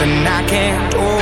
something I can't do.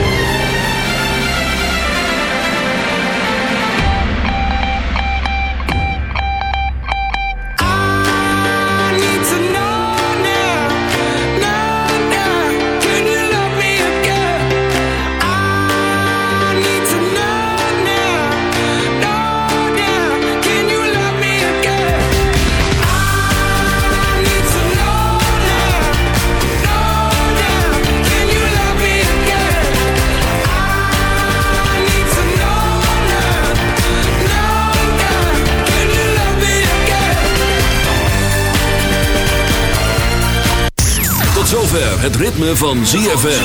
Het ritme van ZFM.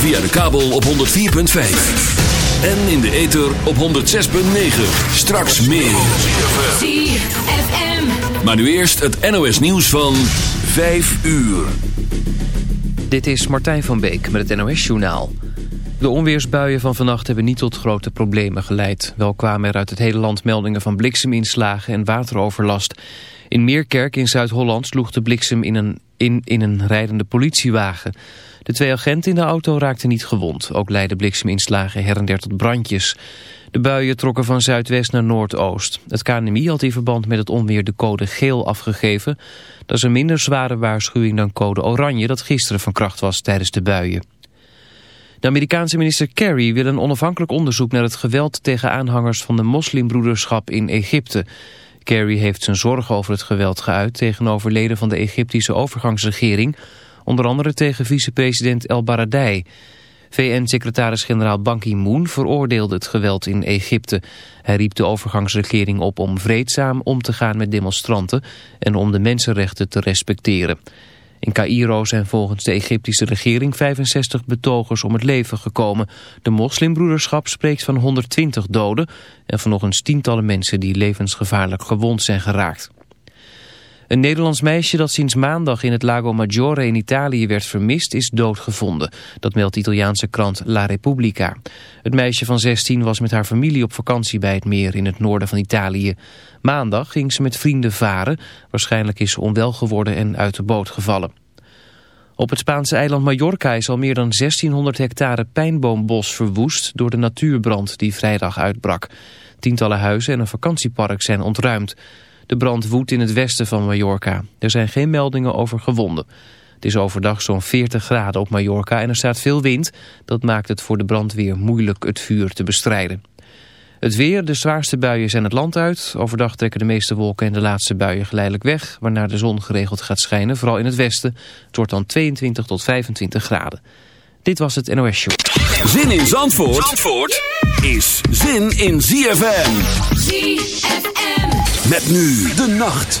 Via de kabel op 104.5. En in de ether op 106.9. Straks meer. ZFM. Maar nu eerst het NOS nieuws van 5 uur. Dit is Martijn van Beek met het NOS Journaal. De onweersbuien van vannacht hebben niet tot grote problemen geleid. Wel kwamen er uit het hele land meldingen van blikseminslagen en wateroverlast... In Meerkerk in Zuid-Holland sloeg de bliksem in een, in, in een rijdende politiewagen. De twee agenten in de auto raakten niet gewond. Ook leidden blikseminslagen her en der tot brandjes. De buien trokken van zuidwest naar noordoost. Het KNMI had in verband met het onweer de code geel afgegeven. Dat is een minder zware waarschuwing dan code oranje dat gisteren van kracht was tijdens de buien. De Amerikaanse minister Kerry wil een onafhankelijk onderzoek naar het geweld tegen aanhangers van de moslimbroederschap in Egypte. Kerry heeft zijn zorgen over het geweld geuit tegenover leden van de Egyptische overgangsregering, onder andere tegen vicepresident El Baradei. VN-secretaris-generaal Ban Ki-moon veroordeelde het geweld in Egypte. Hij riep de overgangsregering op om vreedzaam om te gaan met demonstranten en om de mensenrechten te respecteren. In Cairo zijn volgens de Egyptische regering 65 betogers om het leven gekomen. De moslimbroederschap spreekt van 120 doden en van nog eens tientallen mensen die levensgevaarlijk gewond zijn geraakt. Een Nederlands meisje dat sinds maandag in het Lago Maggiore in Italië werd vermist is doodgevonden. Dat meldt de Italiaanse krant La Repubblica. Het meisje van 16 was met haar familie op vakantie bij het meer in het noorden van Italië. Maandag ging ze met vrienden varen. Waarschijnlijk is ze onwel geworden en uit de boot gevallen. Op het Spaanse eiland Mallorca is al meer dan 1600 hectare pijnboombos verwoest door de natuurbrand die vrijdag uitbrak. Tientallen huizen en een vakantiepark zijn ontruimd. De brand woedt in het westen van Mallorca. Er zijn geen meldingen over gewonden. Het is overdag zo'n 40 graden op Mallorca en er staat veel wind. Dat maakt het voor de brandweer moeilijk het vuur te bestrijden. Het weer, de zwaarste buien zijn het land uit. Overdag trekken de meeste wolken en de laatste buien geleidelijk weg... waarna de zon geregeld gaat schijnen, vooral in het westen. Het wordt dan 22 tot 25 graden. Dit was het NOS Show. Zin in Zandvoort, Zandvoort is zin in ZFM. ZFM. Met nu de nacht.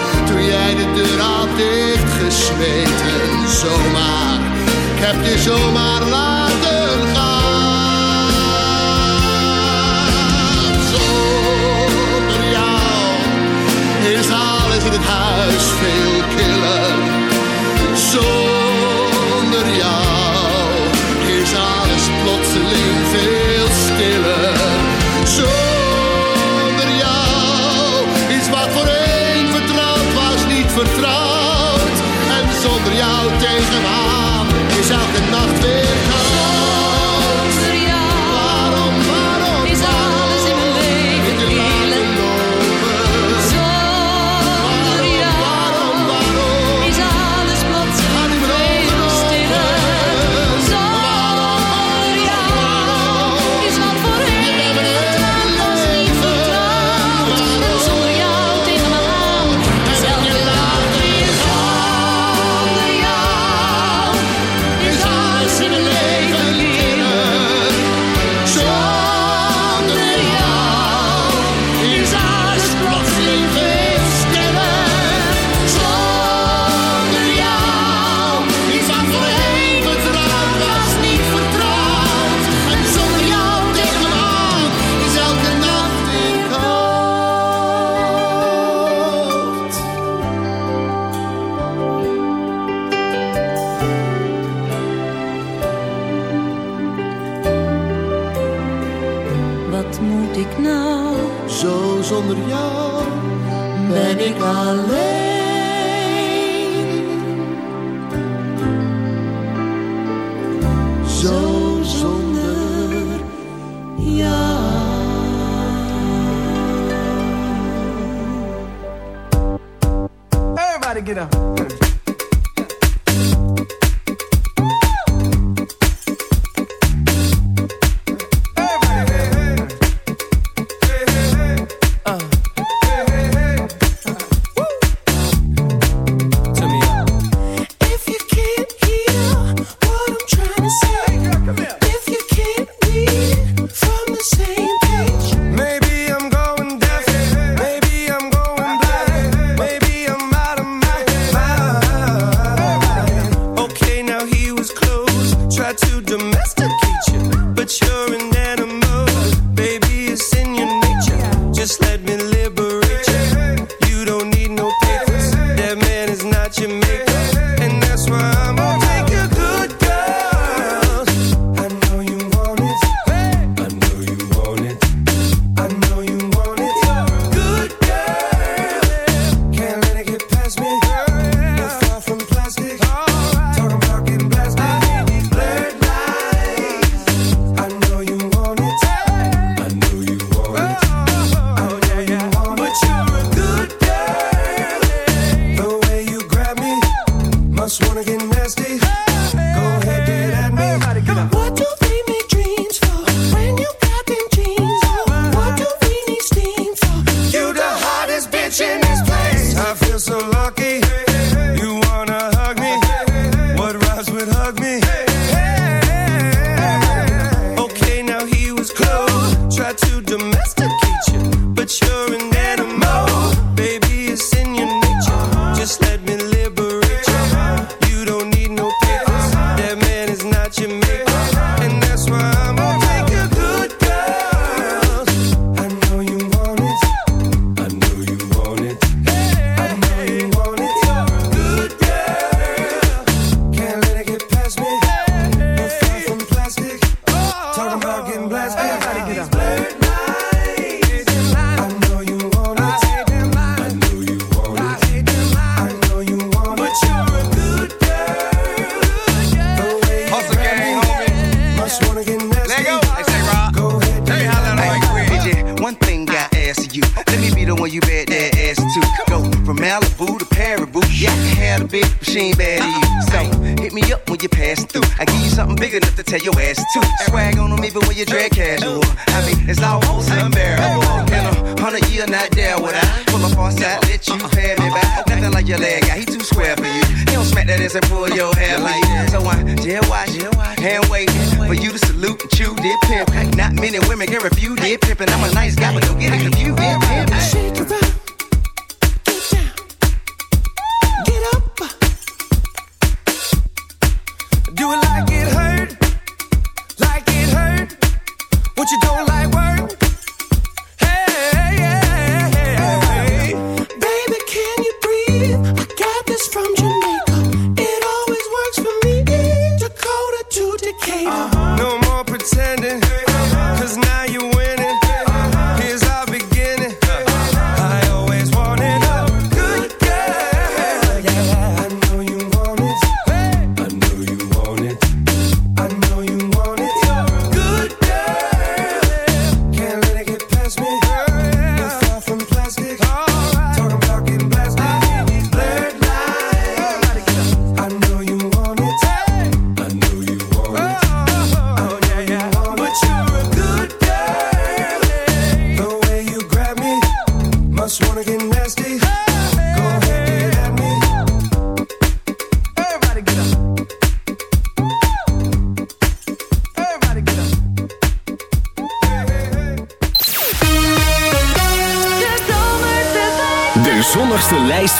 jij de deur dicht dichtgesmeten. Zomaar, ik heb je zomaar laten gaan. Zonder jou is alles in het huis veel killer. Zonder What you don't like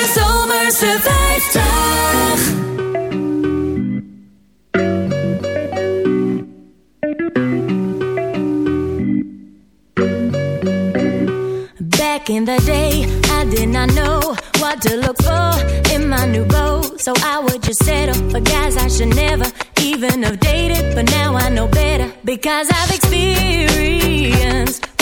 De zomerse 50. Back in the day, I did not know what to look for in my new beau. So I would just settle for guys I should never even have dated. But now I know better because I've experienced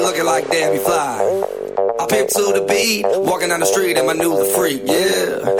Looking like Debbie Fly. I pimp to the beat, walking down the street and my new the freak, yeah.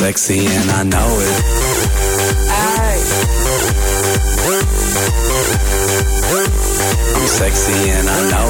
sexy and I know it. Aye. I'm sexy and I know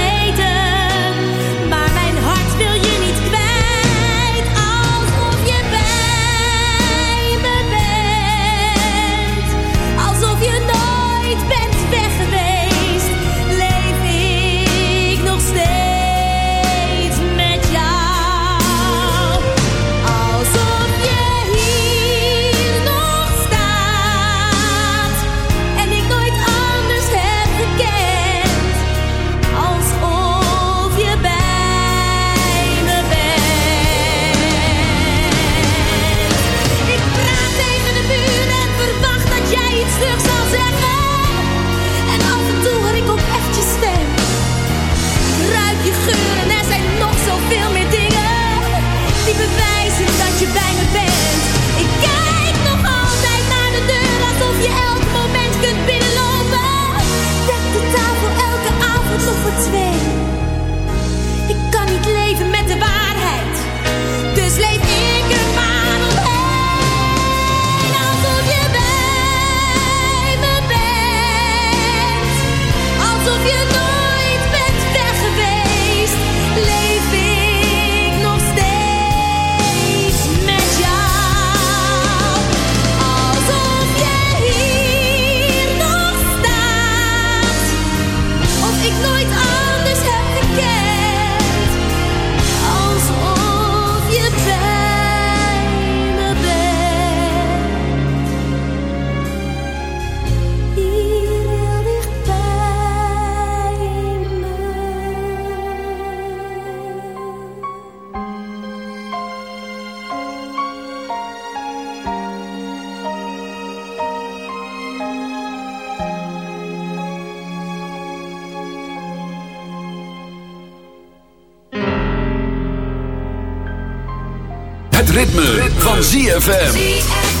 This me. Van ZFM.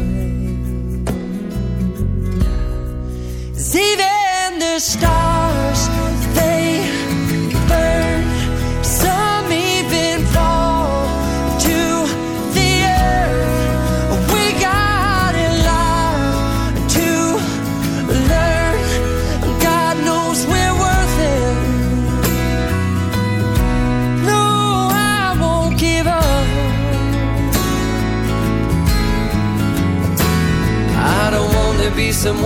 Stars,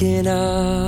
Looking up.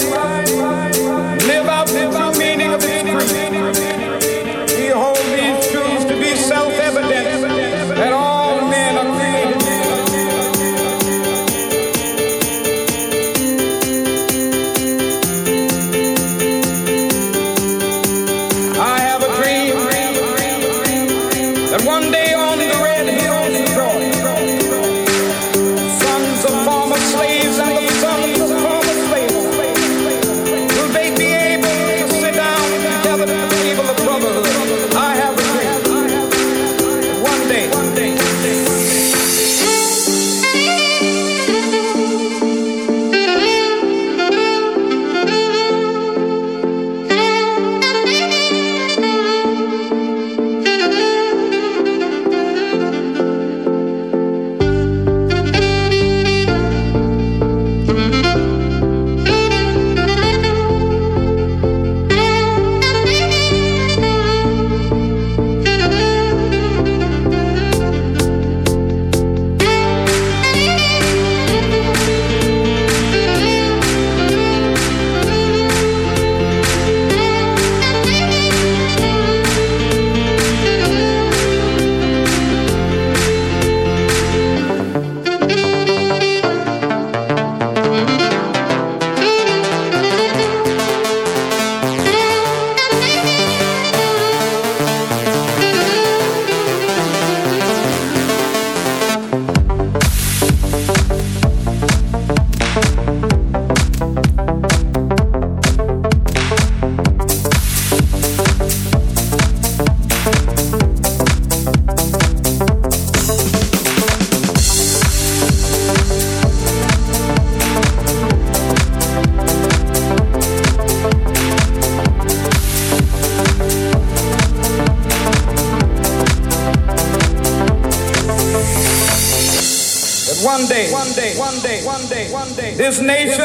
this nation.